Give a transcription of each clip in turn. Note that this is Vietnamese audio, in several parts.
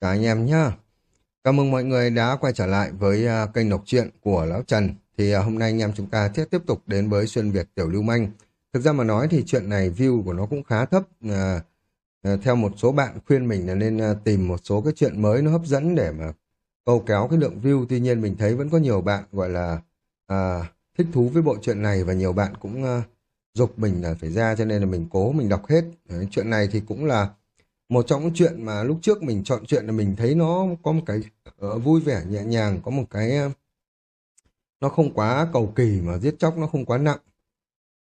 cả anh em nhá. Cảm ơn mọi người đã quay trở lại với uh, kênh đọc truyện của Lão Trần. Thì uh, hôm nay anh em chúng ta sẽ tiếp tục đến với Xuyên Việt Tiểu Lưu Manh. Thực ra mà nói thì chuyện này view của nó cũng khá thấp. À, uh, theo một số bạn khuyên mình là nên tìm một số cái chuyện mới nó hấp dẫn để mà câu kéo cái lượng view. Tuy nhiên mình thấy vẫn có nhiều bạn gọi là à, thích thú với bộ truyện này và nhiều bạn cũng dục mình là phải ra cho nên là mình cố mình đọc hết. Đấy, chuyện này thì cũng là một trong những chuyện mà lúc trước mình chọn chuyện là mình thấy nó có một cái uh, vui vẻ nhẹ nhàng có một cái uh, nó không quá cầu kỳ mà giết chóc nó không quá nặng.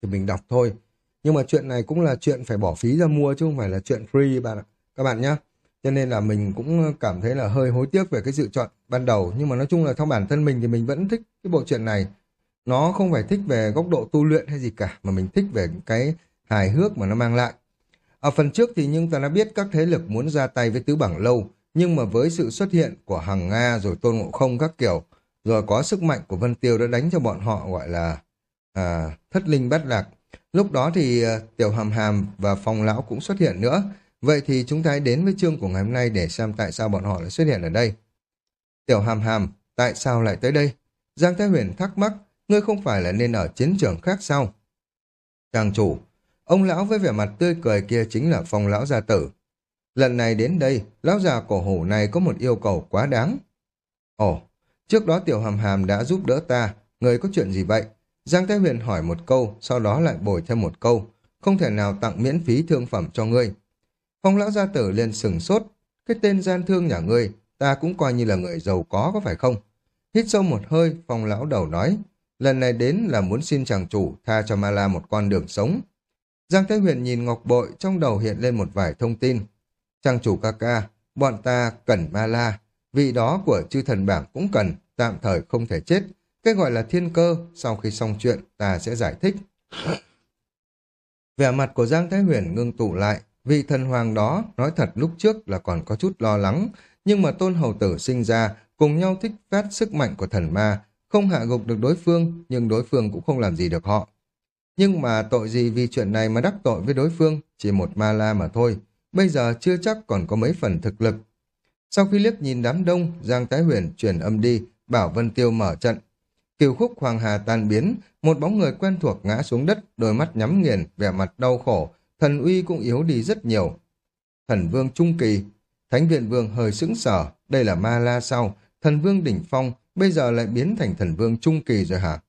Thì mình đọc thôi. Nhưng mà chuyện này cũng là chuyện phải bỏ phí ra mua chứ không phải là chuyện free bạn các bạn nhé cho nên là mình cũng cảm thấy là hơi hối tiếc về cái sự chọn ban đầu. Nhưng mà nói chung là theo bản thân mình thì mình vẫn thích cái bộ chuyện này. Nó không phải thích về góc độ tu luyện hay gì cả mà mình thích về cái hài hước mà nó mang lại ở phần trước thì nhưng ta đã biết các thế lực muốn ra tay với Tứ Bảng Lâu, nhưng mà với sự xuất hiện của Hằng Nga rồi Tôn Ngộ Không các kiểu, rồi có sức mạnh của Vân Tiêu đã đánh cho bọn họ gọi là à, thất linh bắt lạc. Lúc đó thì à, Tiểu Hàm Hàm và Phong Lão cũng xuất hiện nữa. Vậy thì chúng ta hãy đến với chương của ngày hôm nay để xem tại sao bọn họ lại xuất hiện ở đây. Tiểu Hàm Hàm, tại sao lại tới đây? Giang Thái Huyền thắc mắc, ngươi không phải là nên ở chiến trường khác sao? Chàng chủ, Ông lão với vẻ mặt tươi cười kia chính là phong lão gia tử. Lần này đến đây, lão già cổ hủ này có một yêu cầu quá đáng. Ồ, trước đó tiểu hàm hàm đã giúp đỡ ta, người có chuyện gì vậy? Giang Thái Huyền hỏi một câu, sau đó lại bồi thêm một câu. Không thể nào tặng miễn phí thương phẩm cho ngươi. Phong lão gia tử liền sừng sốt. Cái tên gian thương nhà ngươi, ta cũng coi như là người giàu có có phải không? Hít sâu một hơi, phong lão đầu nói. Lần này đến là muốn xin chàng chủ tha cho Ma La một con đường sống. Giang Thái Huyền nhìn Ngọc Bội trong đầu hiện lên một vài thông tin. Trang chủ ca ca, bọn ta cần ma la, vị đó của chư thần bảng cũng cần, tạm thời không thể chết. Cái gọi là thiên cơ, sau khi xong chuyện ta sẽ giải thích. Vẻ mặt của Giang Thái Huyền ngưng tụ lại, vị thần hoàng đó nói thật lúc trước là còn có chút lo lắng, nhưng mà tôn hầu tử sinh ra cùng nhau thích phát sức mạnh của thần ma, không hạ gục được đối phương, nhưng đối phương cũng không làm gì được họ. Nhưng mà tội gì vì chuyện này mà đắc tội với đối phương, chỉ một ma la mà thôi. Bây giờ chưa chắc còn có mấy phần thực lực. Sau khi liếc nhìn đám đông, Giang Thái Huyền chuyển âm đi, bảo Vân Tiêu mở trận. Kiều khúc Hoàng Hà tan biến, một bóng người quen thuộc ngã xuống đất, đôi mắt nhắm nghiền, vẻ mặt đau khổ, thần uy cũng yếu đi rất nhiều. Thần vương Trung Kỳ, Thánh viện vương hơi sững sở, đây là ma la sau, thần vương đỉnh phong, bây giờ lại biến thành thần vương Trung Kỳ rồi hả?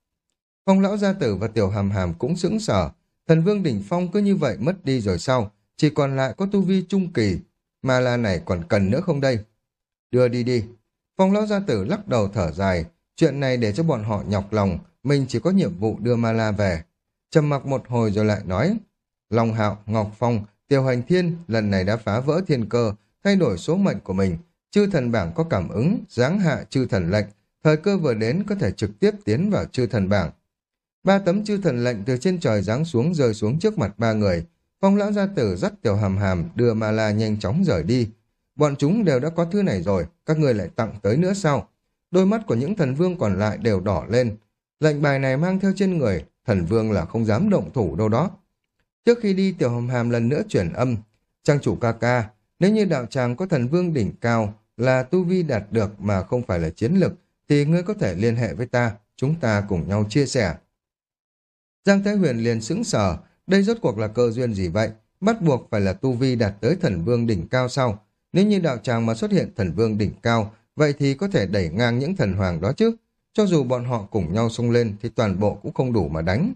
Phong lão gia tử và tiểu hàm hàm cũng sững sở. Thần vương đỉnh phong cứ như vậy mất đi rồi sau. Chỉ còn lại có tu vi trung kỳ. Ma la này còn cần nữa không đây? Đưa đi đi. Phong lão gia tử lắc đầu thở dài. Chuyện này để cho bọn họ nhọc lòng. Mình chỉ có nhiệm vụ đưa ma la về. trầm mặc một hồi rồi lại nói. Long hạo, Ngọc Phong, Tiểu Hành Thiên lần này đã phá vỡ thiên cơ, thay đổi số mệnh của mình. Chư thần bảng có cảm ứng, giáng hạ chư thần lệnh. Thời cơ vừa đến có thể trực tiếp tiến vào chư thần bảng. Ba tấm chư thần lệnh từ trên trời giáng xuống rơi xuống trước mặt ba người. Phong lão gia tử dắt tiểu hàm hàm đưa ma la nhanh chóng rời đi. Bọn chúng đều đã có thứ này rồi, các người lại tặng tới nữa sao? Đôi mắt của những thần vương còn lại đều đỏ lên. Lệnh bài này mang theo trên người, thần vương là không dám động thủ đâu đó. Trước khi đi tiểu hàm hàm lần nữa chuyển âm. Trang chủ ca ca, nếu như đạo tràng có thần vương đỉnh cao là tu vi đạt được mà không phải là chiến lực, thì ngươi có thể liên hệ với ta, chúng ta cùng nhau chia sẻ. Giang Thái Huyền liền sững sờ, đây rốt cuộc là cơ duyên gì vậy? Bắt buộc phải là tu vi đạt tới thần vương đỉnh cao sau. Nếu như đạo tràng mà xuất hiện thần vương đỉnh cao, vậy thì có thể đẩy ngang những thần hoàng đó chứ. Cho dù bọn họ cùng nhau xông lên thì toàn bộ cũng không đủ mà đánh.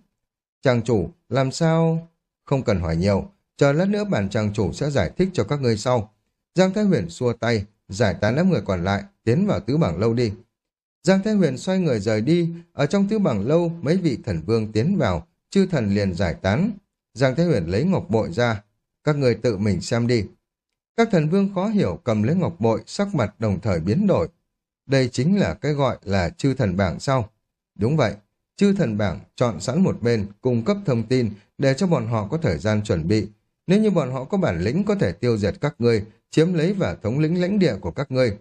Chàng chủ, làm sao... Không cần hỏi nhiều, chờ lát nữa bản chàng chủ sẽ giải thích cho các ngươi sau. Giang Thái Huyền xua tay, giải tán đám người còn lại, tiến vào tứ bảng lâu đi. Giang Thái Huyền xoay người rời đi, ở trong tứ bảng lâu mấy vị thần vương tiến vào, chư thần liền giải tán. Giang Thái Huyền lấy ngọc bội ra, các người tự mình xem đi. Các thần vương khó hiểu cầm lấy ngọc bội, sắc mặt đồng thời biến đổi. Đây chính là cái gọi là chư thần bảng sau. Đúng vậy, chư thần bảng chọn sẵn một bên, cung cấp thông tin để cho bọn họ có thời gian chuẩn bị. Nếu như bọn họ có bản lĩnh có thể tiêu diệt các ngươi, chiếm lấy và thống lĩnh lãnh địa của các ngươi.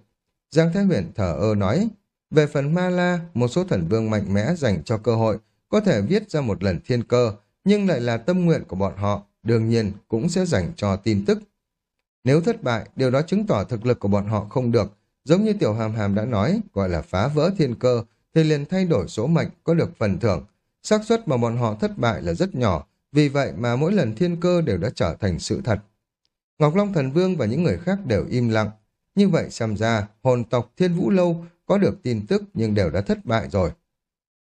Giang Thái Huyền thở ơ nói, về phần Ma La, một số thần vương mạnh mẽ dành cho cơ hội, có thể viết ra một lần thiên cơ, nhưng lại là tâm nguyện của bọn họ, đương nhiên cũng sẽ dành cho tin tức. Nếu thất bại, điều đó chứng tỏ thực lực của bọn họ không được. Giống như Tiểu Hàm Hàm đã nói, gọi là phá vỡ thiên cơ, thì liền thay đổi số mệnh có được phần thưởng. xác suất mà bọn họ thất bại là rất nhỏ, vì vậy mà mỗi lần thiên cơ đều đã trở thành sự thật. Ngọc Long Thần Vương và những người khác đều im lặng. Như vậy xem ra, hồn tộc Thiên Vũ Lâu có được tin tức nhưng đều đã thất bại rồi.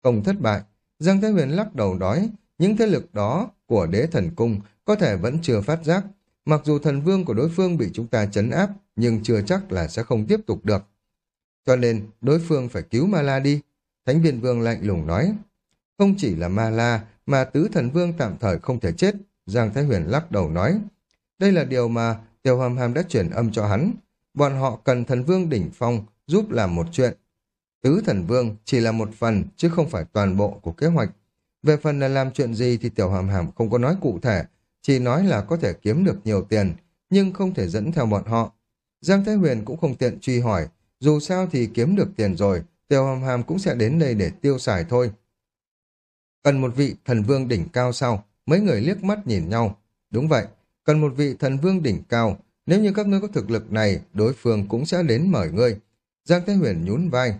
Không thất bại, Giang Thái Huyền lắc đầu nói, những thế lực đó của đế thần cung có thể vẫn chưa phát giác. Mặc dù thần vương của đối phương bị chúng ta chấn áp, nhưng chưa chắc là sẽ không tiếp tục được. Cho nên, đối phương phải cứu Ma La đi. Thánh viên vương lạnh lùng nói. Không chỉ là Ma La, mà tứ thần vương tạm thời không thể chết. Giang Thái Huyền lắc đầu nói. Đây là điều mà Tiểu Hàm Hàm đã chuyển âm cho hắn. Bọn họ cần thần vương đỉnh phong giúp làm một chuyện. Tứ thần vương chỉ là một phần chứ không phải toàn bộ của kế hoạch. Về phần là làm chuyện gì thì Tiểu Hàm Hàm không có nói cụ thể, chỉ nói là có thể kiếm được nhiều tiền, nhưng không thể dẫn theo bọn họ. Giang Thái Huyền cũng không tiện truy hỏi, dù sao thì kiếm được tiền rồi, Tiểu Hàm Hàm cũng sẽ đến đây để tiêu xài thôi. Cần một vị thần vương đỉnh cao sau, mấy người liếc mắt nhìn nhau. Đúng vậy, cần một vị thần vương đỉnh cao, nếu như các ngươi có thực lực này, đối phương cũng sẽ đến mời ngươi. Giang Thái Huyền nhún vai.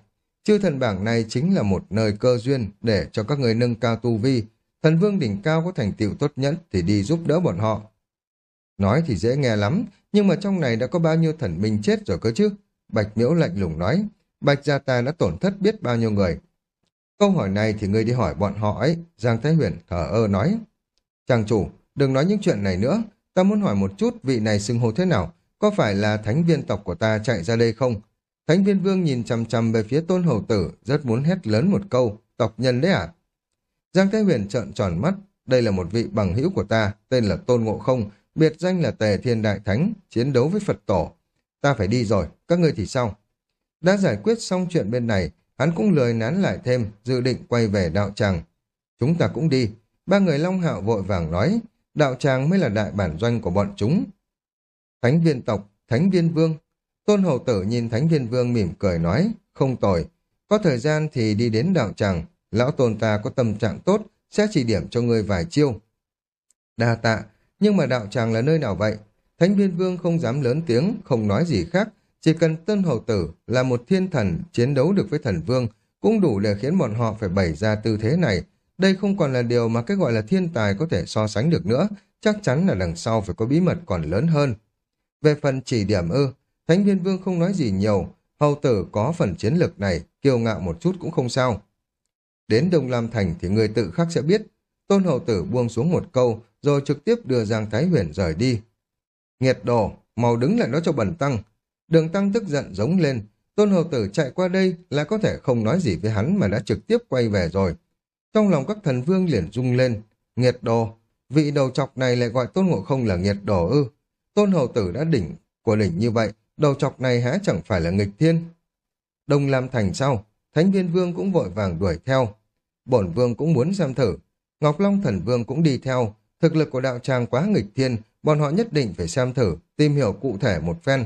Chư thần bảng này chính là một nơi cơ duyên để cho các người nâng cao tu vi. Thần vương đỉnh cao có thành tựu tốt nhất thì đi giúp đỡ bọn họ. Nói thì dễ nghe lắm, nhưng mà trong này đã có bao nhiêu thần minh chết rồi cơ chứ? Bạch Miễu lạnh lùng nói. Bạch Gia Ta đã tổn thất biết bao nhiêu người. Câu hỏi này thì ngươi đi hỏi bọn họ ấy. Giang Thái Huyền thở ơ nói. Chàng chủ, đừng nói những chuyện này nữa. Ta muốn hỏi một chút vị này xưng hô thế nào? Có phải là thánh viên tộc của ta chạy ra đây không? Thánh viên vương nhìn chằm chằm về phía tôn hầu tử, rất muốn hét lớn một câu, tộc nhân đấy à? Giang Thái Huyền trợn tròn mắt, đây là một vị bằng hữu của ta, tên là Tôn Ngộ Không, biệt danh là Tề Thiên Đại Thánh, chiến đấu với Phật Tổ. Ta phải đi rồi, các ngươi thì sao? Đã giải quyết xong chuyện bên này, hắn cũng lười nán lại thêm, dự định quay về đạo tràng. Chúng ta cũng đi. Ba người Long Hạo vội vàng nói, đạo tràng mới là đại bản doanh của bọn chúng. Thánh viên tộc, thánh viên vương. Tôn hầu tử nhìn thánh viên vương mỉm cười nói, không tồi. Có thời gian thì đi đến đạo tràng, lão tôn ta có tâm trạng tốt, sẽ chỉ điểm cho ngươi vài chiêu. Đa tạ, nhưng mà đạo tràng là nơi nào vậy? Thánh viên vương không dám lớn tiếng, không nói gì khác, chỉ cần tân hầu tử là một thiên thần chiến đấu được với thần vương, cũng đủ để khiến bọn họ phải bày ra tư thế này, đây không còn là điều mà cái gọi là thiên tài có thể so sánh được nữa, chắc chắn là đằng sau phải có bí mật còn lớn hơn. Về phần chỉ điểm ư, Thánh viên vương không nói gì nhiều, hầu tử có phần chiến lược này, kiêu ngạo một chút cũng không sao. Đến Đông Lam Thành thì người tự khắc sẽ biết, tôn hầu tử buông xuống một câu, rồi trực tiếp đưa Giang Thái Huyền rời đi. Nghiệt đồ, màu đứng lại đó cho bẩn tăng. Đường tăng tức giận giống lên, tôn hầu tử chạy qua đây là có thể không nói gì với hắn mà đã trực tiếp quay về rồi. Trong lòng các thần vương liền rung lên. Nghiệt đồ, vị đầu chọc này lại gọi tôn ngộ không là nghiệt đồ ư. Tôn hầu tử đã đỉnh của đỉnh như vậy, đầu chọc này há chẳng phải là nghịch thiên. Đông Lam Thành sau, Thánh viên vương cũng vội vàng đuổi theo. Bổn vương cũng muốn xem thử. Ngọc Long thần vương cũng đi theo. Thực lực của đạo tràng quá nghịch thiên, bọn họ nhất định phải xem thử, tìm hiểu cụ thể một phen.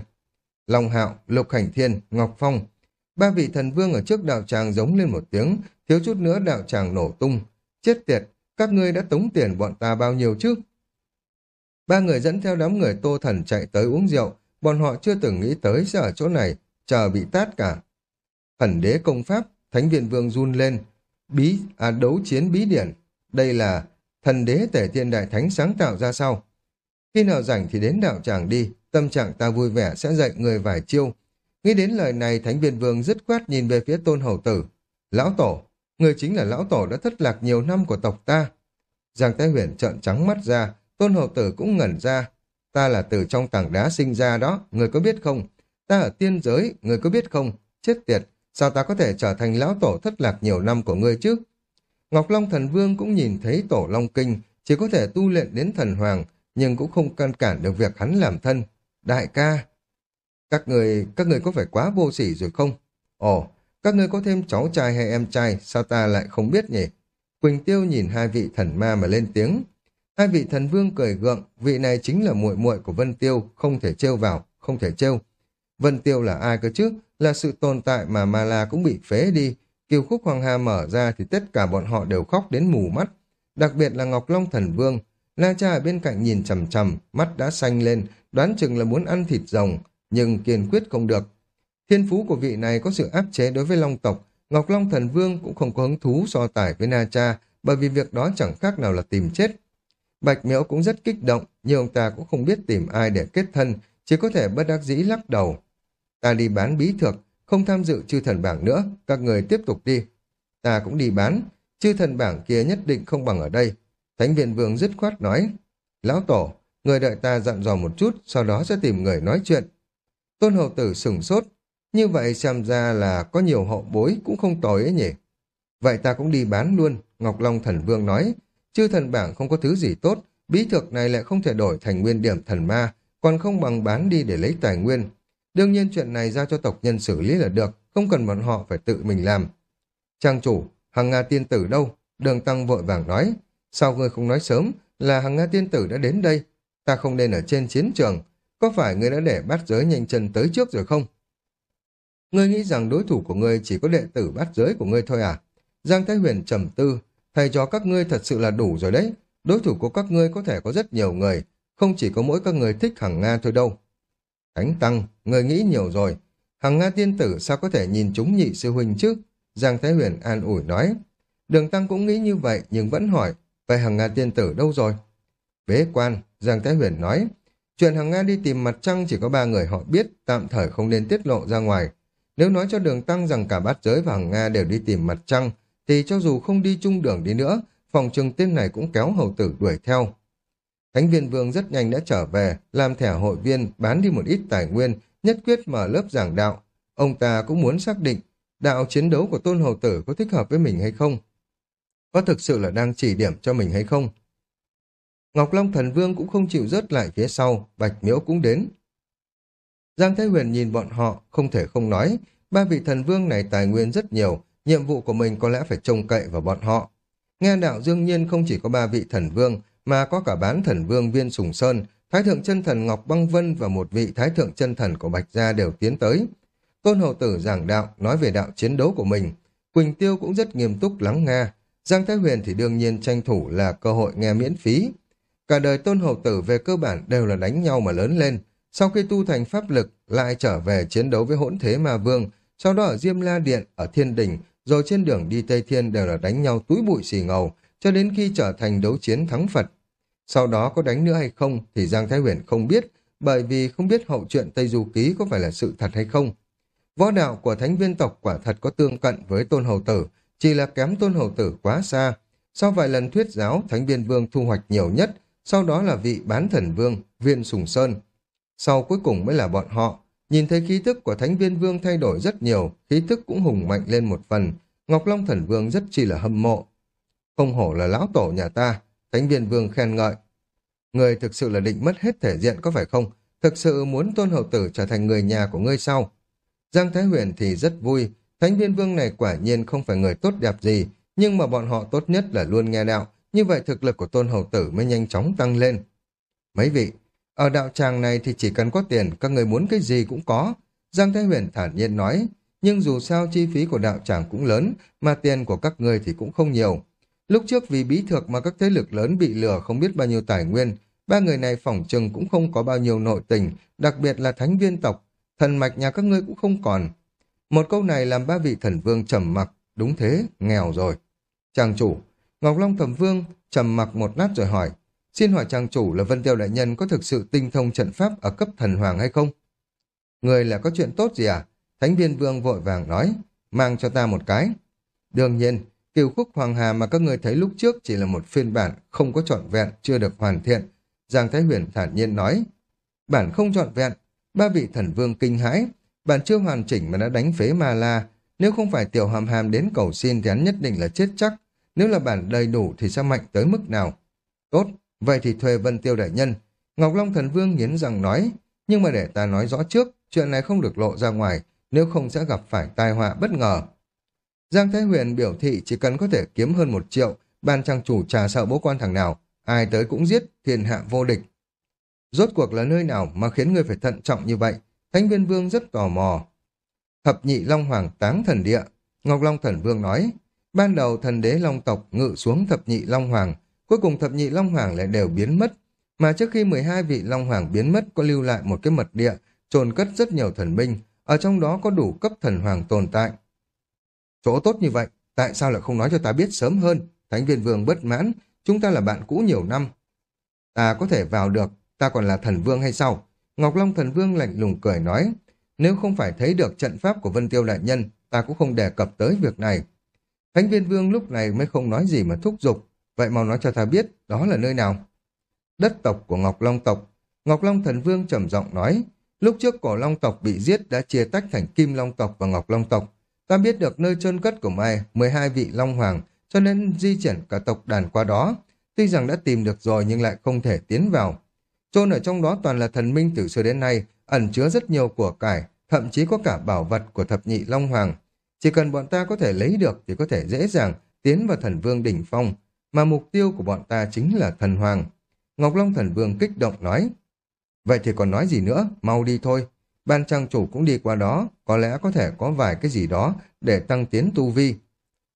Long Hạo, Lục Hành Thiên, Ngọc Phong. Ba vị thần vương ở trước đạo tràng giống lên một tiếng, thiếu chút nữa đạo tràng nổ tung. Chết tiệt, các ngươi đã tống tiền bọn ta bao nhiêu chứ? Ba người dẫn theo đám người tô thần chạy tới uống rượu, bọn họ chưa từng nghĩ tới sẽ ở chỗ này, chờ bị tát cả. Thần đế công pháp, thánh viện vương run lên, bí, à đấu chiến bí điển. Đây là thần đế tể thiên đại thánh sáng tạo ra sao? Khi nào rảnh thì đến đạo tràng đi, tâm trạng ta vui vẻ sẽ dạy người vài chiêu. Nghĩ đến lời này, thánh viên vương dứt khoát nhìn về phía tôn hầu tử. Lão tổ, người chính là lão tổ đã thất lạc nhiều năm của tộc ta. Giang Thái Huyền trợn trắng mắt ra, tôn hầu tử cũng ngẩn ra. Ta là từ trong tảng đá sinh ra đó, người có biết không? Ta ở tiên giới, người có biết không? Chết tiệt, sao ta có thể trở thành lão tổ thất lạc nhiều năm của ngươi chứ? Ngọc Long thần vương cũng nhìn thấy tổ Long Kinh, chỉ có thể tu luyện đến thần hoàng, nhưng cũng không can cản được việc hắn làm thân. Đại ca, các người, các người có phải quá vô sỉ rồi không? Ồ, các ngươi có thêm cháu trai hay em trai, sao ta lại không biết nhỉ? Quỳnh Tiêu nhìn hai vị thần ma mà lên tiếng. Hai vị thần vương cười gượng, vị này chính là muội muội của Vân Tiêu, không thể trêu vào, không thể trêu. Vân Tiêu là ai cơ chứ? Là sự tồn tại mà Ma La cũng bị phế đi. Kiều khúc Hoàng Hà mở ra thì tất cả bọn họ đều khóc đến mù mắt. Đặc biệt là Ngọc Long Thần Vương. La Cha ở bên cạnh nhìn chầm chầm, mắt đã xanh lên, đoán chừng là muốn ăn thịt rồng, nhưng kiên quyết không được. Thiên phú của vị này có sự áp chế đối với Long tộc, Ngọc Long Thần Vương cũng không có hứng thú so tài với Na Cha, bởi vì việc đó chẳng khác nào là tìm chết. Bạch Miễu cũng rất kích động, nhưng ông ta cũng không biết tìm ai để kết thân, chỉ có thể bất đắc dĩ lắc đầu. Ta đi bán bí thược, không tham dự chư thần bảng nữa, các người tiếp tục đi. Ta cũng đi bán, chư thần bảng kia nhất định không bằng ở đây. Thánh viện vương dứt khoát nói, Lão Tổ, người đợi ta dặn dò một chút, sau đó sẽ tìm người nói chuyện. Tôn hậu tử sửng sốt, như vậy xem ra là có nhiều hậu bối cũng không tồi ấy nhỉ. Vậy ta cũng đi bán luôn, Ngọc Long Thần Vương nói, chư thần bảng không có thứ gì tốt, bí thực này lại không thể đổi thành nguyên điểm thần ma, còn không bằng bán đi để lấy tài nguyên. Đương nhiên chuyện này giao cho tộc nhân xử lý là được, không cần bọn họ phải tự mình làm. Trang chủ, hàng Nga tiên tử đâu? Đường Tăng vội vàng nói. Sao ngươi không nói sớm là hàng Nga tiên tử đã đến đây? Ta không nên ở trên chiến trường. Có phải ngươi đã để bắt giới nhanh chân tới trước rồi không? Ngươi nghĩ rằng đối thủ của ngươi chỉ có đệ tử bắt giới của ngươi thôi à? Giang Thái Huyền trầm tư. Thầy cho các ngươi thật sự là đủ rồi đấy. Đối thủ của các ngươi có thể có rất nhiều người. Không chỉ có mỗi các người thích Hằng Nga thôi đâu. Thánh Tăng, người nghĩ nhiều rồi. Hằng Nga tiên tử sao có thể nhìn chúng nhị sư huynh chứ? Giang Thái Huyền an ủi nói. Đường Tăng cũng nghĩ như vậy nhưng vẫn hỏi, vậy Hằng Nga tiên tử đâu rồi? Bế quan, Giang Thái Huyền nói. Chuyện Hằng Nga đi tìm mặt trăng chỉ có ba người họ biết, tạm thời không nên tiết lộ ra ngoài. Nếu nói cho Đường Tăng rằng cả bát giới và Hằng Nga đều đi tìm mặt trăng, thì cho dù không đi chung đường đi nữa, phòng trường tên này cũng kéo hầu tử đuổi theo. Thánh viên vương rất nhanh đã trở về, làm thẻ hội viên, bán đi một ít tài nguyên, nhất quyết mở lớp giảng đạo. Ông ta cũng muốn xác định đạo chiến đấu của tôn hầu tử có thích hợp với mình hay không? Có thực sự là đang chỉ điểm cho mình hay không? Ngọc Long Thần Vương cũng không chịu rớt lại phía sau, Bạch Miễu cũng đến. Giang Thái Huyền nhìn bọn họ, không thể không nói, ba vị thần vương này tài nguyên rất nhiều, nhiệm vụ của mình có lẽ phải trông cậy vào bọn họ. Nghe đạo dương nhiên không chỉ có ba vị thần vương, mà có cả bán thần vương Viên Sùng Sơn, Thái thượng chân thần Ngọc Băng Vân và một vị Thái thượng chân thần của Bạch Gia đều tiến tới. Tôn hậu tử giảng đạo, nói về đạo chiến đấu của mình. Quỳnh Tiêu cũng rất nghiêm túc lắng nghe. Giang Thái Huyền thì đương nhiên tranh thủ là cơ hội nghe miễn phí. Cả đời tôn hậu tử về cơ bản đều là đánh nhau mà lớn lên. Sau khi tu thành pháp lực, lại trở về chiến đấu với hỗn thế ma vương, sau đó ở Diêm La Điện, ở Thiên Đình, rồi trên đường đi Tây Thiên đều là đánh nhau túi bụi xì ngầu, cho đến khi trở thành đấu chiến thắng Phật. Sau đó có đánh nữa hay không thì Giang Thái Huyền không biết, bởi vì không biết hậu chuyện Tây Du Ký có phải là sự thật hay không. Võ đạo của thánh viên tộc quả thật có tương cận với tôn hầu tử, chỉ là kém tôn hầu tử quá xa. Sau vài lần thuyết giáo, thánh viên vương thu hoạch nhiều nhất, sau đó là vị bán thần vương, viên sùng sơn. Sau cuối cùng mới là bọn họ. Nhìn thấy khí thức của thánh viên vương thay đổi rất nhiều, khí thức cũng hùng mạnh lên một phần. Ngọc Long thần vương rất chi là hâm mộ. Không hổ là lão tổ nhà ta, thánh viên vương khen ngợi. Người thực sự là định mất hết thể diện có phải không? Thực sự muốn tôn hậu tử trở thành người nhà của ngươi sau. Giang Thái Huyền thì rất vui, Thánh viên vương này quả nhiên không phải người tốt đẹp gì, nhưng mà bọn họ tốt nhất là luôn nghe đạo, như vậy thực lực của tôn hậu tử mới nhanh chóng tăng lên. Mấy vị, ở đạo tràng này thì chỉ cần có tiền, các người muốn cái gì cũng có. Giang Thái Huyền thản nhiên nói, nhưng dù sao chi phí của đạo tràng cũng lớn, mà tiền của các người thì cũng không nhiều. Lúc trước vì bí thược mà các thế lực lớn bị lừa không biết bao nhiêu tài nguyên, ba người này phỏng chừng cũng không có bao nhiêu nội tình, đặc biệt là thánh viên tộc, thần mạch nhà các ngươi cũng không còn. Một câu này làm ba vị thần vương trầm mặc, đúng thế, nghèo rồi. Chàng chủ, Ngọc Long Thẩm Vương trầm mặc một lát rồi hỏi, xin hỏi trang chủ là Vân Tiêu Đại Nhân có thực sự tinh thông trận pháp ở cấp thần hoàng hay không? Người là có chuyện tốt gì à? Thánh viên vương vội vàng nói, mang cho ta một cái. Đương nhiên, kiều khúc hoàng hà mà các người thấy lúc trước chỉ là một phiên bản không có trọn vẹn, chưa được hoàn thiện. Giang Thái Huyền thản nhiên nói, bản không trọn vẹn, ba vị thần vương kinh hãi, bản chưa hoàn chỉnh mà đã đánh phế ma la. Nếu không phải tiểu hàm hàm đến cầu xin thì hắn nhất định là chết chắc. Nếu là bản đầy đủ thì sẽ mạnh tới mức nào? Tốt, vậy thì thuê Vân Tiêu Đại Nhân. Ngọc Long Thần Vương nghiến rằng nói, nhưng mà để ta nói rõ trước, chuyện này không được lộ ra ngoài, nếu không sẽ gặp phải tai họa bất ngờ. Giang Thái Huyền biểu thị chỉ cần có thể kiếm hơn một triệu, ban trang chủ trà sợ bố quan thằng nào, ai tới cũng giết, thiên hạ vô địch. Rốt cuộc là nơi nào mà khiến người phải thận trọng như vậy? Thánh viên vương rất tò mò. Thập nhị Long Hoàng táng thần địa. Ngọc Long Thần Vương nói, ban đầu thần đế Long tộc ngự xuống thập nhị Long Hoàng, cuối cùng thập nhị Long Hoàng lại đều biến mất. Mà trước khi 12 vị Long Hoàng biến mất có lưu lại một cái mật địa, trồn cất rất nhiều thần binh, ở trong đó có đủ cấp thần hoàng tồn tại. Chỗ tốt như vậy, tại sao lại không nói cho ta biết sớm hơn? Thánh viên vương bất mãn, chúng ta là bạn cũ nhiều năm. Ta có thể vào được, ta còn là thần vương hay sao? Ngọc Long thần vương lạnh lùng cười nói, nếu không phải thấy được trận pháp của Vân Tiêu Đại Nhân, ta cũng không đề cập tới việc này. Thánh viên vương lúc này mới không nói gì mà thúc giục, vậy mau nói cho ta biết đó là nơi nào. Đất tộc của Ngọc Long tộc, Ngọc Long thần vương trầm giọng nói, lúc trước cổ Long tộc bị giết đã chia tách thành Kim Long tộc và Ngọc Long tộc. Ta biết được nơi chôn cất của mai 12 vị Long Hoàng, cho nên di chuyển cả tộc đàn qua đó. Tuy rằng đã tìm được rồi nhưng lại không thể tiến vào. Chôn ở trong đó toàn là thần minh từ xưa đến nay, ẩn chứa rất nhiều của cải, thậm chí có cả bảo vật của thập nhị Long Hoàng. Chỉ cần bọn ta có thể lấy được thì có thể dễ dàng tiến vào thần vương đỉnh phong, mà mục tiêu của bọn ta chính là thần hoàng. Ngọc Long thần vương kích động nói, vậy thì còn nói gì nữa, mau đi thôi. Ban trang chủ cũng đi qua đó, có lẽ có thể có vài cái gì đó để tăng tiến tu vi.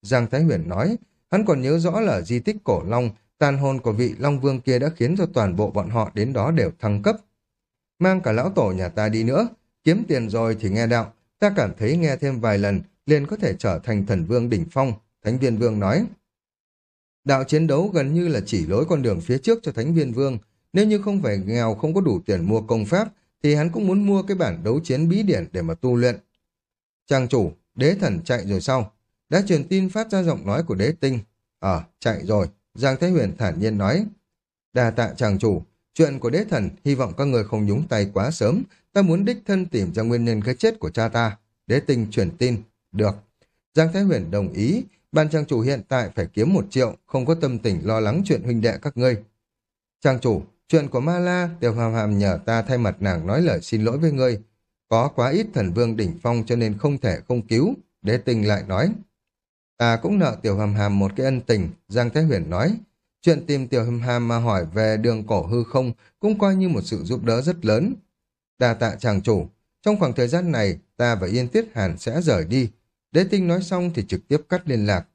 Giang Thái Huyền nói, hắn còn nhớ rõ là di tích cổ Long, tàn hồn của vị Long Vương kia đã khiến cho toàn bộ bọn họ đến đó đều thăng cấp. Mang cả lão tổ nhà ta đi nữa, kiếm tiền rồi thì nghe đạo, ta cảm thấy nghe thêm vài lần liền có thể trở thành thần vương đỉnh phong, Thánh viên vương nói. Đạo chiến đấu gần như là chỉ lối con đường phía trước cho Thánh viên vương, nếu như không phải nghèo không có đủ tiền mua công pháp, thì hắn cũng muốn mua cái bản đấu chiến bí điển để mà tu luyện. Trang chủ, đế thần chạy rồi sau. Đã truyền tin phát ra giọng nói của đế tinh. Ờ, chạy rồi. Giang Thế Huyền thản nhiên nói. Đà tạ chàng chủ, chuyện của đế thần hy vọng các người không nhúng tay quá sớm. Ta muốn đích thân tìm ra nguyên nhân cái chết của cha ta. Đế tinh truyền tin. Được. Giang Thế Huyền đồng ý. Ban trang chủ hiện tại phải kiếm một triệu, không có tâm tình lo lắng chuyện huynh đệ các ngươi. Trang chủ, chuyện của Ma La, Tiểu Hàm Hàm nhờ ta thay mặt nàng nói lời xin lỗi với ngươi. Có quá ít thần vương đỉnh phong cho nên không thể không cứu. Đế tình lại nói. Ta cũng nợ Tiểu Hàm Hàm một cái ân tình, Giang Thái Huyền nói. Chuyện tìm Tiểu Hàm Hàm mà hỏi về đường cổ hư không cũng coi như một sự giúp đỡ rất lớn. Đà tạ chàng chủ, trong khoảng thời gian này ta và Yên Tiết Hàn sẽ rời đi. Đế tinh nói xong thì trực tiếp cắt liên lạc.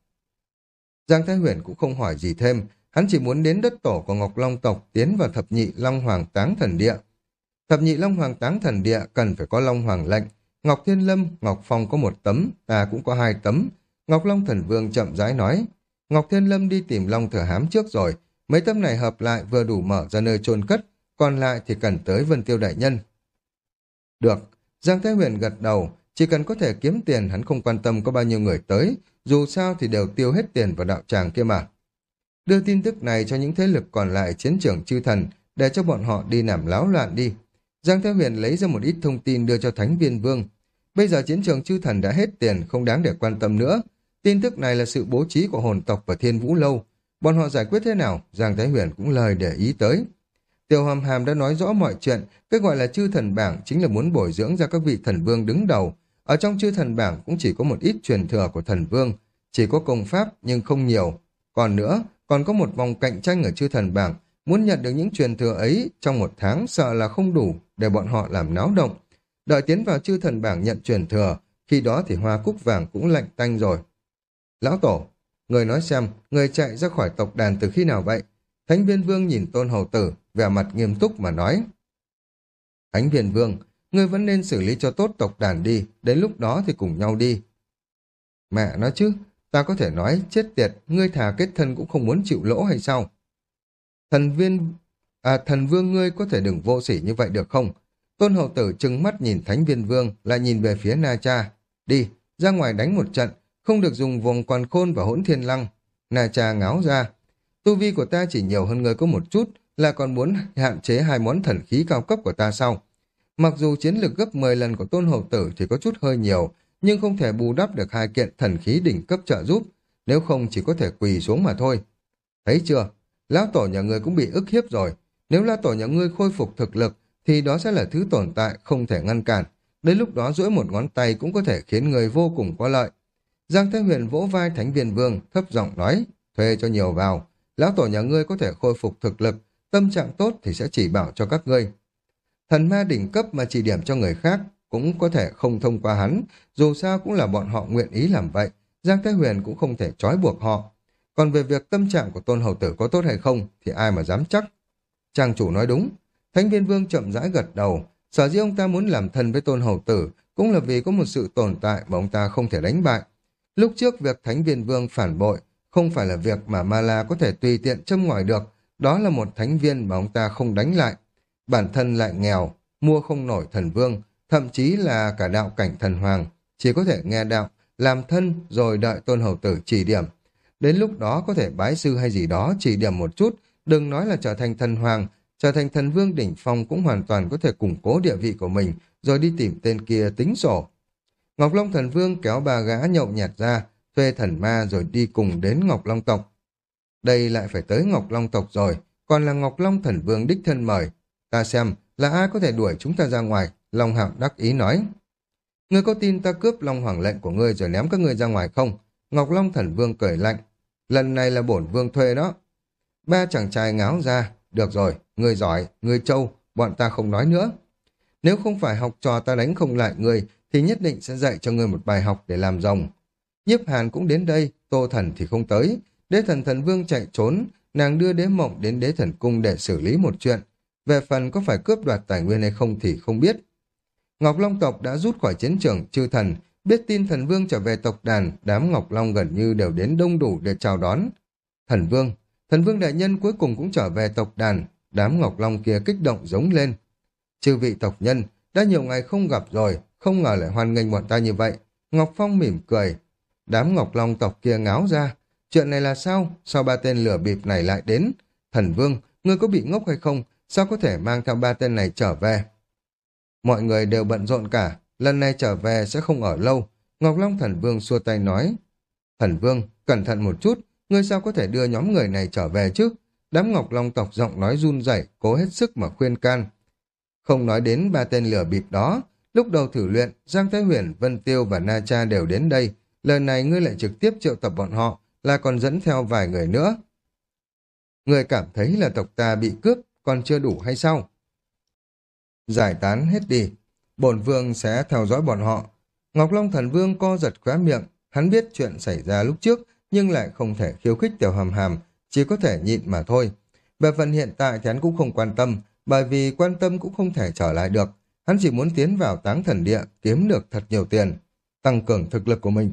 Giang Thái Huyền cũng không hỏi gì thêm, hắn chỉ muốn đến đất tổ của Ngọc Long tộc tiến vào thập nhị Long Hoàng Táng Thần Địa. Thập nhị Long Hoàng Táng Thần Địa cần phải có Long Hoàng lệnh. Ngọc Thiên Lâm, Ngọc Phong có một tấm, ta cũng có hai tấm, Ngọc Long Thần Vương chậm rãi nói, Ngọc Thiên Lâm đi tìm Long Thừa Hám trước rồi, mấy tấm này hợp lại vừa đủ mở ra nơi chôn cất, còn lại thì cần tới Vân Tiêu Đại Nhân. Được, Giang Thái Huyền gật đầu, chỉ cần có thể kiếm tiền hắn không quan tâm có bao nhiêu người tới, dù sao thì đều tiêu hết tiền vào đạo tràng kia mà. Đưa tin tức này cho những thế lực còn lại chiến trường chư thần, để cho bọn họ đi làm láo loạn đi. Giang Thái Huyền lấy ra một ít thông tin đưa cho Thánh Viên Vương. Bây giờ chiến trường chư thần đã hết tiền, không đáng để quan tâm nữa. Tin tức này là sự bố trí của hồn tộc và thiên vũ lâu. Bọn họ giải quyết thế nào, Giang Thái Huyền cũng lời để ý tới. Tiêu Hàm Hàm đã nói rõ mọi chuyện, cái gọi là chư thần bảng chính là muốn bồi dưỡng ra các vị thần vương đứng đầu. Ở trong chư thần bảng cũng chỉ có một ít truyền thừa của thần vương, chỉ có công pháp nhưng không nhiều. Còn nữa, còn có một vòng cạnh tranh ở chư thần bảng, muốn nhận được những truyền thừa ấy trong một tháng sợ là không đủ để bọn họ làm náo động. Đợi tiến vào chư thần bảng nhận truyền thừa, khi đó thì hoa cúc vàng cũng lạnh tanh rồi. Lão Tổ, người nói xem, người chạy ra khỏi tộc đàn từ khi nào vậy? Thánh viên vương nhìn tôn hầu tử, vẻ mặt nghiêm túc mà nói. Thánh viên vương, ngươi vẫn nên xử lý cho tốt tộc đàn đi, đến lúc đó thì cùng nhau đi. Mẹ nói chứ, ta có thể nói, chết tiệt, ngươi thà kết thân cũng không muốn chịu lỗ hay sao? Thần viên, à thần vương ngươi có thể đừng vô sỉ như vậy được không? Tôn hậu tử trừng mắt nhìn thánh viên vương, lại nhìn về phía Na Cha. Đi, ra ngoài đánh một trận, không được dùng vùng quan khôn và hỗn thiên lăng. Na Cha ngáo ra. Tu vi của ta chỉ nhiều hơn ngươi có một chút, là còn muốn hạn chế hai món thần khí cao cấp của ta sau. Mặc dù chiến lược gấp 10 lần của tôn hậu tử thì có chút hơi nhiều, nhưng không thể bù đắp được hai kiện thần khí đỉnh cấp trợ giúp, nếu không chỉ có thể quỳ xuống mà thôi. Thấy chưa? Lão tổ nhà ngươi cũng bị ức hiếp rồi. Nếu lão tổ nhà ngươi khôi phục thực lực, thì đó sẽ là thứ tồn tại không thể ngăn cản. Đến lúc đó duỗi một ngón tay cũng có thể khiến người vô cùng có lợi. Giang Thế Huyền vỗ vai Thánh Viên Vương, thấp giọng nói, thuê cho nhiều vào. Lão tổ nhà ngươi có thể khôi phục thực lực, tâm trạng tốt thì sẽ chỉ bảo cho các ngươi. Thần ma đỉnh cấp mà chỉ điểm cho người khác cũng có thể không thông qua hắn, dù sao cũng là bọn họ nguyện ý làm vậy. Giang Thái Huyền cũng không thể trói buộc họ. còn về việc tâm trạng của tôn hầu tử có tốt hay không thì ai mà dám chắc. Trang chủ nói đúng, Thánh viên vương chậm rãi gật đầu, sở dĩ ông ta muốn làm thân với tôn hầu tử cũng là vì có một sự tồn tại mà ông ta không thể đánh bại. Lúc trước việc Thánh viên vương phản bội không phải là việc mà Ma La có thể tùy tiện châm ngòi được, đó là một thánh viên mà ông ta không đánh lại. Bản thân lại nghèo, mua không nổi thần vương, thậm chí là cả đạo cảnh thần hoàng, chỉ có thể nghe đạo, làm thân rồi đợi tôn hầu tử chỉ điểm. Đến lúc đó có thể bái sư hay gì đó chỉ điểm một chút, đừng nói là trở thành thần hoàng, trở thành thần vương đỉnh phong cũng hoàn toàn có thể củng cố địa vị của mình, rồi đi tìm tên kia tính sổ. Ngọc Long thần vương kéo ba gã nhậu nhạt ra, thuê thần ma rồi đi cùng đến Ngọc Long tộc. Đây lại phải tới Ngọc Long tộc rồi, còn là Ngọc Long thần vương đích thân mời. Ta xem là ai có thể đuổi chúng ta ra ngoài, Long Hạo đắc ý nói. Ngươi có tin ta cướp Long Hoàng lệnh của ngươi rồi ném các ngươi ra ngoài không? Ngọc Long thần vương cười lạnh. Lần này là bổn vương thuê đó. Ba chàng trai ngáo ra. Được rồi, ngươi giỏi, ngươi trâu, bọn ta không nói nữa. Nếu không phải học trò ta đánh không lại ngươi, thì nhất định sẽ dạy cho ngươi một bài học để làm rồng. Nhiếp Hàn cũng đến đây, Tô Thần thì không tới. Đế thần thần vương chạy trốn, nàng đưa đế mộng đến đế thần cung để xử lý một chuyện. Về phần có phải cướp đoạt tài nguyên hay không thì không biết. Ngọc Long tộc đã rút khỏi chiến trường chư thần, biết tin thần vương trở về tộc đàn, đám Ngọc Long gần như đều đến đông đủ để chào đón. Thần vương, thần vương đại nhân cuối cùng cũng trở về tộc đàn, đám Ngọc Long kia kích động giống lên. Chư vị tộc nhân, đã nhiều ngày không gặp rồi, không ngờ lại hoan nghênh bọn ta như vậy. Ngọc Phong mỉm cười. Đám Ngọc Long tộc kia ngáo ra. Chuyện này là sao? Sao ba tên lửa bịp này lại đến? Thần Vương, ngươi có bị ngốc hay không? Sao có thể mang theo ba tên này trở về? Mọi người đều bận rộn cả. Lần này trở về sẽ không ở lâu. Ngọc Long Thần Vương xua tay nói. Thần Vương, cẩn thận một chút. Ngươi sao có thể đưa nhóm người này trở về chứ? Đám Ngọc Long tộc giọng nói run rẩy, cố hết sức mà khuyên can. Không nói đến ba tên lửa bịp đó, lúc đầu thử luyện, Giang Thái Huyền, Vân Tiêu và Na Cha đều đến đây. Lần này ngươi lại trực tiếp triệu tập bọn họ, là còn dẫn theo vài người nữa. Người cảm thấy là tộc ta bị cướp, còn chưa đủ hay sao? Giải tán hết đi, bổn vương sẽ theo dõi bọn họ. Ngọc Long Thần Vương co giật khóe miệng, hắn biết chuyện xảy ra lúc trước, nhưng lại không thể khiêu khích tiểu hàm hàm, chỉ có thể nhịn mà thôi. Về phần hiện tại thì hắn cũng không quan tâm, bởi vì quan tâm cũng không thể trở lại được. Hắn chỉ muốn tiến vào táng thần địa, kiếm được thật nhiều tiền, tăng cường thực lực của mình.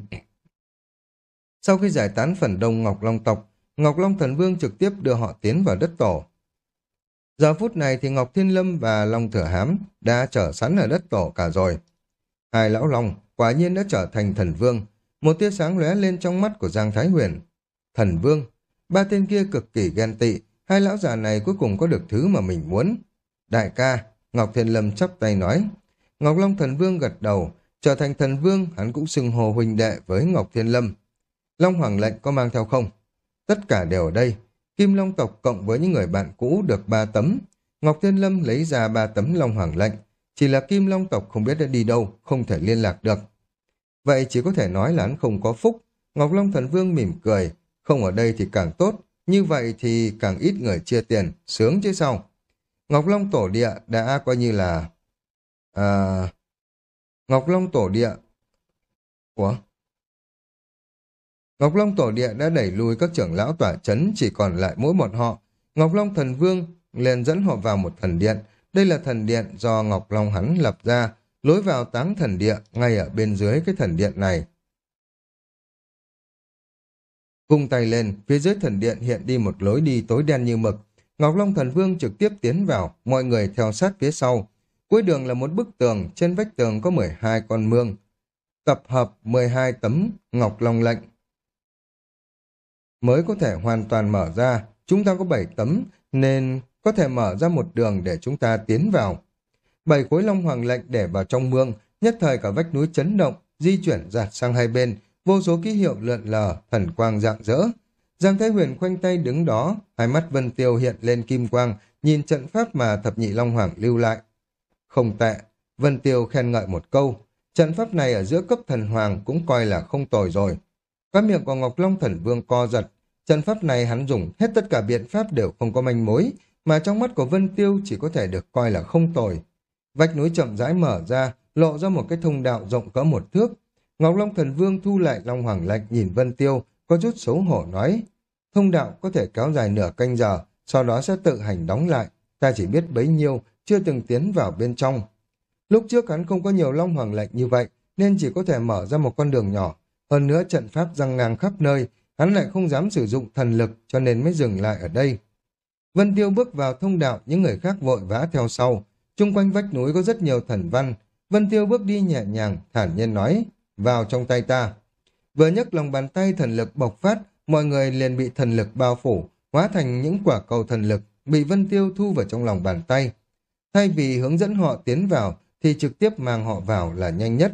Sau khi giải tán phần đông Ngọc Long tộc, Ngọc Long Thần Vương trực tiếp đưa họ tiến vào đất tổ. Giờ phút này thì Ngọc Thiên Lâm và Long Thừa Hám đã trở sẵn ở đất tổ cả rồi. Hai lão Long quả nhiên đã trở thành thần vương. Một tia sáng lóe lên trong mắt của Giang Thái Huyền. Thần vương, ba tên kia cực kỳ ghen tị, hai lão già này cuối cùng có được thứ mà mình muốn. Đại ca, Ngọc Thiên Lâm chắp tay nói. Ngọc Long thần vương gật đầu, trở thành thần vương, hắn cũng xưng hồ huynh đệ với Ngọc Thiên Lâm. Long Hoàng lệnh có mang theo không? Tất cả đều ở đây. Kim Long tộc cộng với những người bạn cũ được ba tấm. Ngọc Thiên Lâm lấy ra ba tấm Long Hoàng lệnh. Chỉ là Kim Long tộc không biết đã đi đâu, không thể liên lạc được. Vậy chỉ có thể nói là hắn không có phúc. Ngọc Long Thần Vương mỉm cười. Không ở đây thì càng tốt. Như vậy thì càng ít người chia tiền, sướng chứ sao. Ngọc Long Tổ Địa đã coi như là... À... Ngọc Long Tổ Địa... Ủa? Ngọc Long Tổ Địa đã đẩy lui các trưởng lão tỏa chấn chỉ còn lại mỗi một họ. Ngọc Long Thần Vương liền dẫn họ vào một thần điện. Đây là thần điện do Ngọc Long hắn lập ra, lối vào táng thần địa ngay ở bên dưới cái thần điện này. Vung tay lên, phía dưới thần điện hiện đi một lối đi tối đen như mực. Ngọc Long Thần Vương trực tiếp tiến vào, mọi người theo sát phía sau. Cuối đường là một bức tường, trên vách tường có 12 con mương. Tập hợp 12 tấm Ngọc Long lệnh mới có thể hoàn toàn mở ra. Chúng ta có 7 tấm, nên có thể mở ra một đường để chúng ta tiến vào. Bảy khối long hoàng lệnh để vào trong mương, nhất thời cả vách núi chấn động, di chuyển giạt sang hai bên, vô số ký hiệu lượn lờ, thần quang rạng rỡ. Giang Thái Huyền khoanh tay đứng đó, hai mắt Vân Tiêu hiện lên kim quang, nhìn trận pháp mà thập nhị long hoàng lưu lại. Không tệ, Vân Tiêu khen ngợi một câu, trận pháp này ở giữa cấp thần hoàng cũng coi là không tồi rồi. Các miệng của Ngọc Long Thần Vương co giật, trận pháp này hắn dùng hết tất cả biện pháp đều không có manh mối, mà trong mắt của Vân Tiêu chỉ có thể được coi là không tồi. Vách núi chậm rãi mở ra, lộ ra một cái thông đạo rộng cỡ một thước. Ngọc Long Thần Vương thu lại Long Hoàng Lạch nhìn Vân Tiêu, có chút xấu hổ nói, Thông đạo có thể kéo dài nửa canh giờ, sau đó sẽ tự hành đóng lại. Ta chỉ biết bấy nhiêu, chưa từng tiến vào bên trong. Lúc trước hắn không có nhiều long hoàng Lạch như vậy, nên chỉ có thể mở ra một con đường nhỏ. Hơn nữa trận pháp răng ngang khắp nơi, hắn lại không dám sử dụng thần lực cho nên mới dừng lại ở đây. Vân Tiêu bước vào thông đạo, những người khác vội vã theo sau. Trung quanh vách núi có rất nhiều thần văn. Vân Tiêu bước đi nhẹ nhàng, thản nhiên nói, vào trong tay ta. Vừa nhấc lòng bàn tay thần lực bộc phát, mọi người liền bị thần lực bao phủ, hóa thành những quả cầu thần lực, bị Vân Tiêu thu vào trong lòng bàn tay. Thay vì hướng dẫn họ tiến vào, thì trực tiếp mang họ vào là nhanh nhất.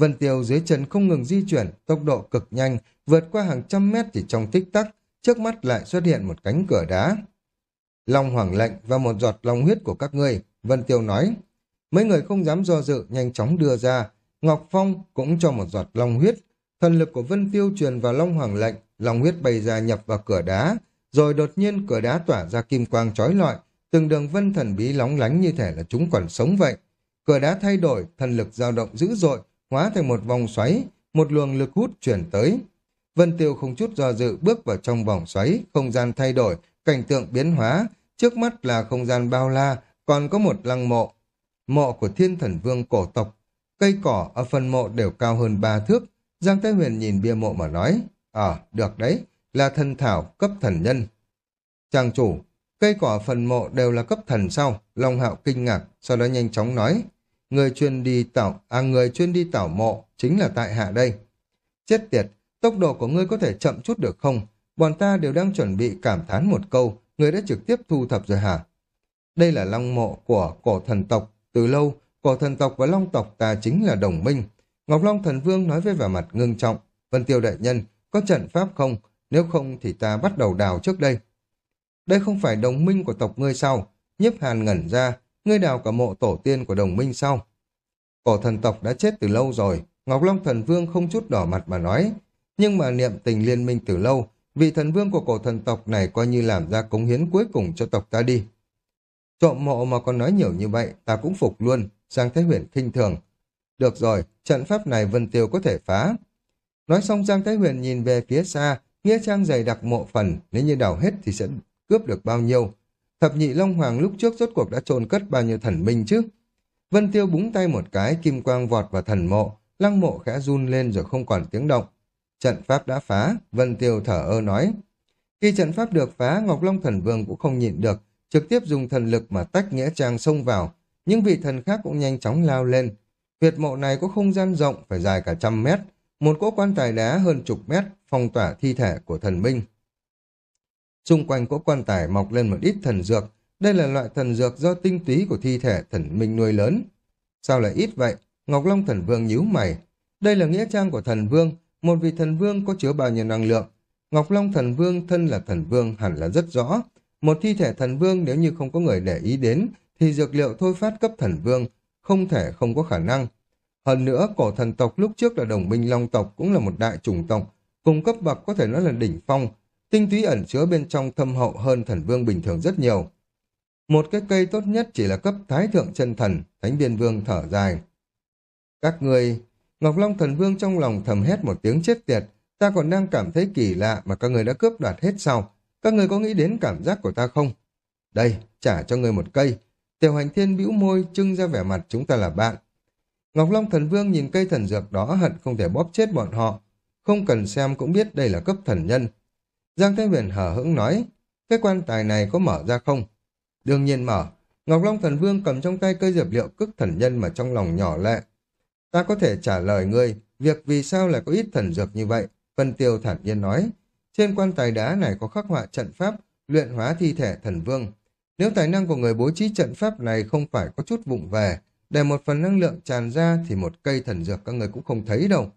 Vân Tiêu dưới chân không ngừng di chuyển, tốc độ cực nhanh, vượt qua hàng trăm mét chỉ trong tích tắc, trước mắt lại xuất hiện một cánh cửa đá. Long hoàng lệnh và một giọt long huyết của các ngươi, Vân Tiêu nói. Mấy người không dám do dự, nhanh chóng đưa ra. Ngọc Phong cũng cho một giọt long huyết. Thần lực của Vân Tiêu truyền vào long hoàng lệnh, long huyết bay ra nhập vào cửa đá. Rồi đột nhiên cửa đá tỏa ra kim quang trói lọi, từng đường vân thần bí lóng lánh như thể là chúng còn sống vậy. Cửa đá thay đổi, thần lực dao động dữ dội, hóa thành một vòng xoáy, một luồng lực hút chuyển tới. Vân Tiêu không chút do dự bước vào trong vòng xoáy, không gian thay đổi, cảnh tượng biến hóa, trước mắt là không gian bao la, còn có một lăng mộ. Mộ của thiên thần vương cổ tộc, cây cỏ ở phần mộ đều cao hơn ba thước. Giang Thái Huyền nhìn bia mộ mà nói, Ờ, được đấy, là thần thảo cấp thần nhân. Chàng chủ, cây cỏ phần mộ đều là cấp thần sau, Long Hạo kinh ngạc, sau đó nhanh chóng nói, người chuyên đi tảo, à người chuyên đi tảo mộ, chính là tại hạ đây. Chết tiệt, tốc độ của ngươi có thể chậm chút được không? Bọn ta đều đang chuẩn bị cảm thán một câu, người đã trực tiếp thu thập rồi hả? Đây là long mộ của cổ thần tộc, từ lâu, cổ thần tộc và long tộc ta chính là đồng minh. Ngọc Long thần vương nói với vẻ mặt ngưng trọng, Vân Tiêu đại nhân, có trận pháp không? Nếu không thì ta bắt đầu đào trước đây. Đây không phải đồng minh của tộc ngươi sao? Nhiếp hàn ngẩn ra, ngươi đào cả mộ tổ tiên của đồng minh sau. Cổ thần tộc đã chết từ lâu rồi, Ngọc Long thần vương không chút đỏ mặt mà nói. Nhưng mà niệm tình liên minh từ lâu, vị thần vương của cổ thần tộc này coi như làm ra cống hiến cuối cùng cho tộc ta đi. Trộm mộ mà còn nói nhiều như vậy, ta cũng phục luôn, Giang Thái Huyền khinh thường. Được rồi, trận pháp này Vân Tiêu có thể phá. Nói xong Giang Thái Huyền nhìn về phía xa, Nghĩa trang dày đặc mộ phần, nếu như đào hết thì sẽ cướp được bao nhiêu. Thập nhị Long Hoàng lúc trước rốt cuộc đã trôn cất bao nhiêu thần minh chứ? Vân Tiêu búng tay một cái, kim quang vọt vào thần mộ, lăng mộ khẽ run lên rồi không còn tiếng động. Trận pháp đã phá, Vân Tiêu thở ơ nói. Khi trận pháp được phá, Ngọc Long Thần Vương cũng không nhịn được, trực tiếp dùng thần lực mà tách nghĩa trang xông vào. Những vị thần khác cũng nhanh chóng lao lên. Huyệt mộ này có không gian rộng, phải dài cả trăm mét. Một cỗ quan tài đá hơn chục mét, phong tỏa thi thể của thần minh. Xung quanh cỗ quan tài mọc lên một ít thần dược. Đây là loại thần dược do tinh túy của thi thể thần minh nuôi lớn. Sao lại ít vậy? Ngọc Long thần vương nhíu mày. Đây là nghĩa trang của thần vương, một vị thần vương có chứa bao nhiêu năng lượng. Ngọc Long thần vương thân là thần vương hẳn là rất rõ. Một thi thể thần vương nếu như không có người để ý đến, thì dược liệu thôi phát cấp thần vương không thể không có khả năng. Hơn nữa, cổ thần tộc lúc trước là đồng minh long tộc cũng là một đại chủng tộc, cùng cấp bậc có thể nói là đỉnh phong, tinh túy ẩn chứa bên trong thâm hậu hơn thần vương bình thường rất nhiều. Một cái cây tốt nhất chỉ là cấp thái thượng chân thần, thánh biên vương thở dài. Các người, Ngọc Long thần vương trong lòng thầm hét một tiếng chết tiệt, ta còn đang cảm thấy kỳ lạ mà các người đã cướp đoạt hết sao? Các người có nghĩ đến cảm giác của ta không? Đây, trả cho người một cây. Tiểu hành thiên bĩu môi trưng ra vẻ mặt chúng ta là bạn. Ngọc Long thần vương nhìn cây thần dược đó hận không thể bóp chết bọn họ. Không cần xem cũng biết đây là cấp thần nhân. Giang Thái Huyền hở hững nói, cái quan tài này có mở ra không? Đương nhiên mở. Ngọc Long thần vương cầm trong tay cây dược liệu cức thần nhân mà trong lòng nhỏ lệ. Ta có thể trả lời ngươi, việc vì sao lại có ít thần dược như vậy? Vân Tiêu thản nhiên nói, trên quan tài đá này có khắc họa trận pháp, luyện hóa thi thể thần vương. Nếu tài năng của người bố trí trận pháp này không phải có chút vụng về, để một phần năng lượng tràn ra thì một cây thần dược các người cũng không thấy đâu.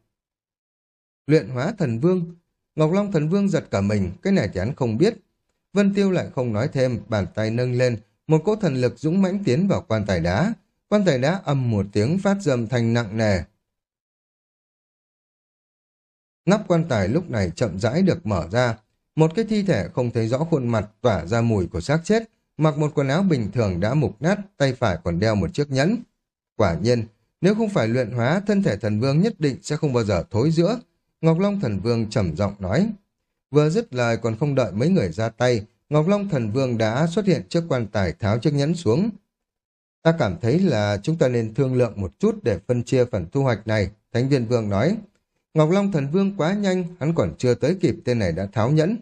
Luyện hóa thần vương. Ngọc Long thần vương giật cả mình, cái này thì hắn không biết. Vân Tiêu lại không nói thêm, bàn tay nâng lên, một cỗ thần lực dũng mãnh tiến vào quan tài đá. Quan tài đá âm một tiếng phát dầm thành nặng nề. Nắp quan tài lúc này chậm rãi được mở ra. Một cái thi thể không thấy rõ khuôn mặt tỏa ra mùi của xác chết, mặc một quần áo bình thường đã mục nát, tay phải còn đeo một chiếc nhẫn. Quả nhiên, nếu không phải luyện hóa, thân thể thần vương nhất định sẽ không bao giờ thối giữa. Ngọc Long thần vương trầm giọng nói. Vừa dứt lời còn không đợi mấy người ra tay, Ngọc Long Thần Vương đã xuất hiện trước quan tài tháo chiếc nhẫn xuống. Ta cảm thấy là chúng ta nên thương lượng một chút để phân chia phần thu hoạch này, Thánh viên Vương nói. Ngọc Long Thần Vương quá nhanh, hắn còn chưa tới kịp tên này đã tháo nhẫn.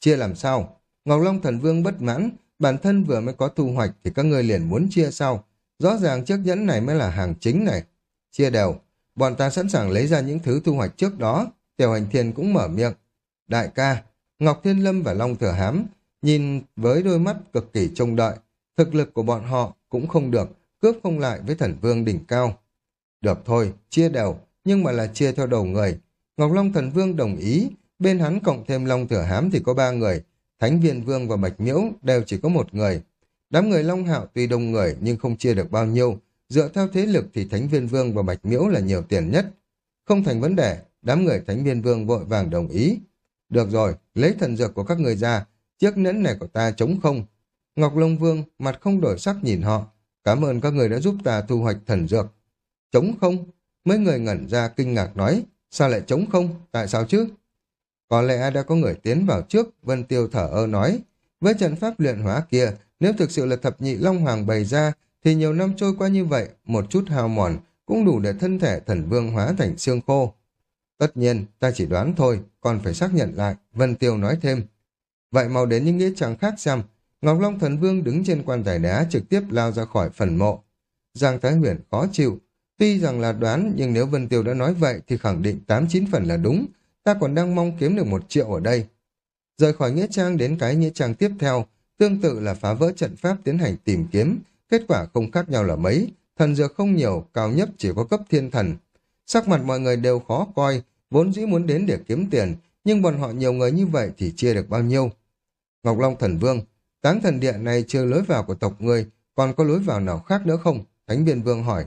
Chia làm sao? Ngọc Long Thần Vương bất mãn, bản thân vừa mới có thu hoạch thì các ngươi liền muốn chia sao? Rõ ràng chiếc nhẫn này mới là hàng chính này. Chia đều, bọn ta sẵn sàng lấy ra những thứ thu hoạch trước đó. Tiểu hành thiên cũng mở miệng. Đại ca, Ngọc Thiên Lâm và Long Thừa Hám nhìn với đôi mắt cực kỳ trông đợi. Thực lực của bọn họ cũng không được, cướp không lại với thần vương đỉnh cao. Được thôi, chia đều, nhưng mà là chia theo đầu người. Ngọc Long thần vương đồng ý, bên hắn cộng thêm Long Thừa Hám thì có ba người, Thánh Viên Vương và Bạch Miễu đều chỉ có một người. Đám người Long Hạo tuy đông người nhưng không chia được bao nhiêu, dựa theo thế lực thì Thánh Viên Vương và Bạch Miễu là nhiều tiền nhất. Không thành vấn đề, đám người Thánh Viên Vương vội vàng đồng ý. Được rồi, lấy thần dược của các người ra, chiếc nhẫn này của ta chống không. Ngọc Long Vương mặt không đổi sắc nhìn họ. Cảm ơn các người đã giúp ta thu hoạch thần dược. Chống không? Mấy người ngẩn ra kinh ngạc nói. Sao lại chống không? Tại sao chứ? Có lẽ đã có người tiến vào trước, Vân Tiêu thở ơ nói. Với trận pháp luyện hóa kia, nếu thực sự là thập nhị Long Hoàng bày ra, thì nhiều năm trôi qua như vậy, một chút hao mòn cũng đủ để thân thể thần vương hóa thành xương khô. Tất nhiên, ta chỉ đoán thôi, còn phải xác nhận lại, Vân Tiêu nói thêm. Vậy mau đến những nghĩa trang khác xem, Ngọc Long thần vương đứng trên quan tài đá trực tiếp lao ra khỏi phần mộ. Giang Thái Huyền khó chịu, tuy rằng là đoán nhưng nếu Vân Tiêu đã nói vậy thì khẳng định 89 phần là đúng, ta còn đang mong kiếm được một triệu ở đây. Rời khỏi nghĩa trang đến cái nghĩa trang tiếp theo, tương tự là phá vỡ trận pháp tiến hành tìm kiếm, kết quả không khác nhau là mấy, thần dược không nhiều, cao nhất chỉ có cấp thiên thần. Sắc mặt mọi người đều khó coi, vốn dĩ muốn đến để kiếm tiền, nhưng bọn họ nhiều người như vậy thì chia được bao nhiêu. Ngọc Long Thần Vương, táng thần điện này chưa lối vào của tộc người, còn có lối vào nào khác nữa không? Thánh Viên Vương hỏi.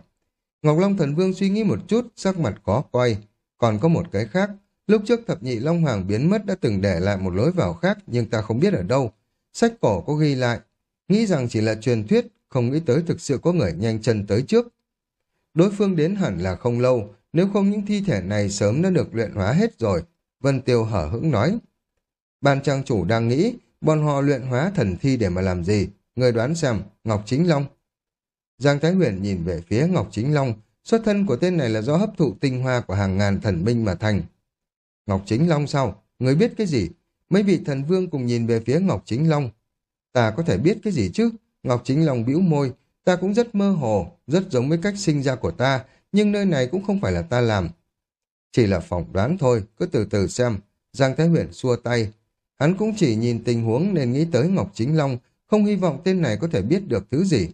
Ngọc Long Thần Vương suy nghĩ một chút, sắc mặt khó coi. Còn có một cái khác, lúc trước thập nhị Long Hoàng biến mất đã từng để lại một lối vào khác, nhưng ta không biết ở đâu. Sách cổ có ghi lại, nghĩ rằng chỉ là truyền thuyết, không nghĩ tới thực sự có người nhanh chân tới trước. Đối phương đến hẳn là không lâu, nếu không những thi thể này sớm đã được luyện hóa hết rồi. Vân Tiêu hở hững nói. Ban trang chủ đang nghĩ, bọn họ luyện hóa thần thi để mà làm gì? Người đoán xem, Ngọc Chính Long. Giang Thái Huyền nhìn về phía Ngọc Chính Long, xuất thân của tên này là do hấp thụ tinh hoa của hàng ngàn thần minh mà thành. Ngọc Chính Long sao? Người biết cái gì? Mấy vị thần vương cùng nhìn về phía Ngọc Chính Long. Ta có thể biết cái gì chứ? Ngọc Chính Long bĩu môi, ta cũng rất mơ hồ, rất giống với cách sinh ra của ta, nhưng nơi này cũng không phải là ta làm. Chỉ là phỏng đoán thôi, cứ từ từ xem. Giang Thái Huyền xua tay. Hắn cũng chỉ nhìn tình huống nên nghĩ tới Ngọc Chính Long, không hy vọng tên này có thể biết được thứ gì.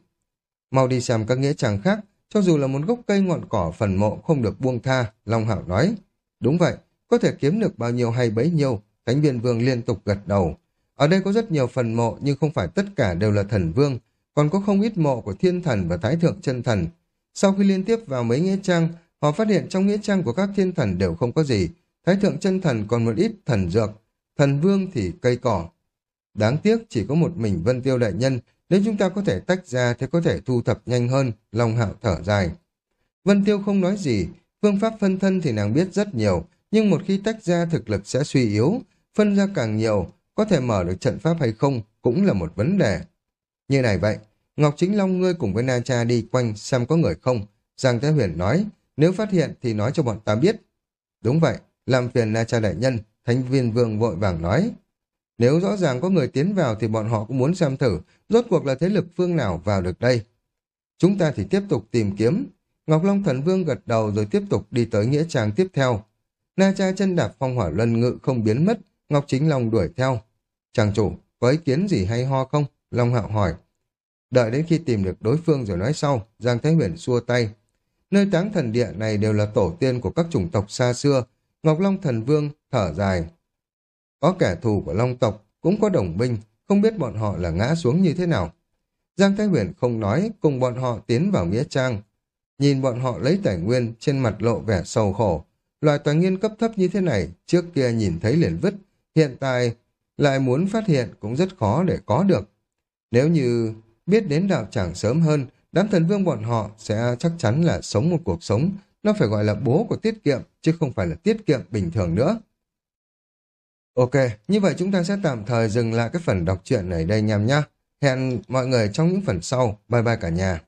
Mau đi xem các nghĩa trang khác, cho dù là một gốc cây ngọn cỏ phần mộ không được buông tha, Long Hảo nói. Đúng vậy, có thể kiếm được bao nhiêu hay bấy nhiêu, Thánh viên vương liên tục gật đầu. Ở đây có rất nhiều phần mộ nhưng không phải tất cả đều là thần vương, còn có không ít mộ của thiên thần và thái thượng chân thần. Sau khi liên tiếp vào mấy nghĩa trang, họ phát hiện trong nghĩa trang của các thiên thần đều không có gì, thái thượng chân thần còn một ít thần dược, thần vương thì cây cỏ. Đáng tiếc chỉ có một mình Vân Tiêu Đại Nhân, nếu chúng ta có thể tách ra thì có thể thu thập nhanh hơn, Long Hạo thở dài. Vân Tiêu không nói gì, phương pháp phân thân thì nàng biết rất nhiều, nhưng một khi tách ra thực lực sẽ suy yếu, phân ra càng nhiều, có thể mở được trận pháp hay không cũng là một vấn đề. Như này vậy, Ngọc Chính Long ngươi cùng với Na Cha đi quanh xem có người không. Giang Thế Huyền nói, nếu phát hiện thì nói cho bọn ta biết. Đúng vậy, làm phiền Na Cha đại nhân, Thánh viên vương vội vàng nói. Nếu rõ ràng có người tiến vào thì bọn họ cũng muốn xem thử, rốt cuộc là thế lực phương nào vào được đây. Chúng ta thì tiếp tục tìm kiếm. Ngọc Long Thần Vương gật đầu rồi tiếp tục đi tới nghĩa trang tiếp theo. Na Cha chân đạp phong hỏa luân ngự không biến mất, Ngọc Chính Long đuổi theo. Chàng chủ, có ý kiến gì hay ho không? Long Hạo hỏi. Đợi đến khi tìm được đối phương rồi nói sau, Giang Thái Huyền xua tay. Nơi táng thần địa này đều là tổ tiên của các chủng tộc xa xưa. Ngọc Long Thần Vương thở dài. Có kẻ thù của Long tộc, cũng có đồng binh, không biết bọn họ là ngã xuống như thế nào. Giang Thái Huyền không nói, cùng bọn họ tiến vào Nghĩa Trang. Nhìn bọn họ lấy tài nguyên, trên mặt lộ vẻ sầu khổ. Loại tài nguyên cấp thấp như thế này, trước kia nhìn thấy liền vứt, hiện tại lại muốn phát hiện cũng rất khó để có được. Nếu như biết đến đạo tràng sớm hơn, đám thần vương bọn họ sẽ chắc chắn là sống một cuộc sống, nó phải gọi là bố của tiết kiệm, chứ không phải là tiết kiệm bình thường nữa. Ok, như vậy chúng ta sẽ tạm thời dừng lại cái phần đọc truyện này đây nhằm nhá. Hẹn mọi người trong những phần sau. Bye bye cả nhà.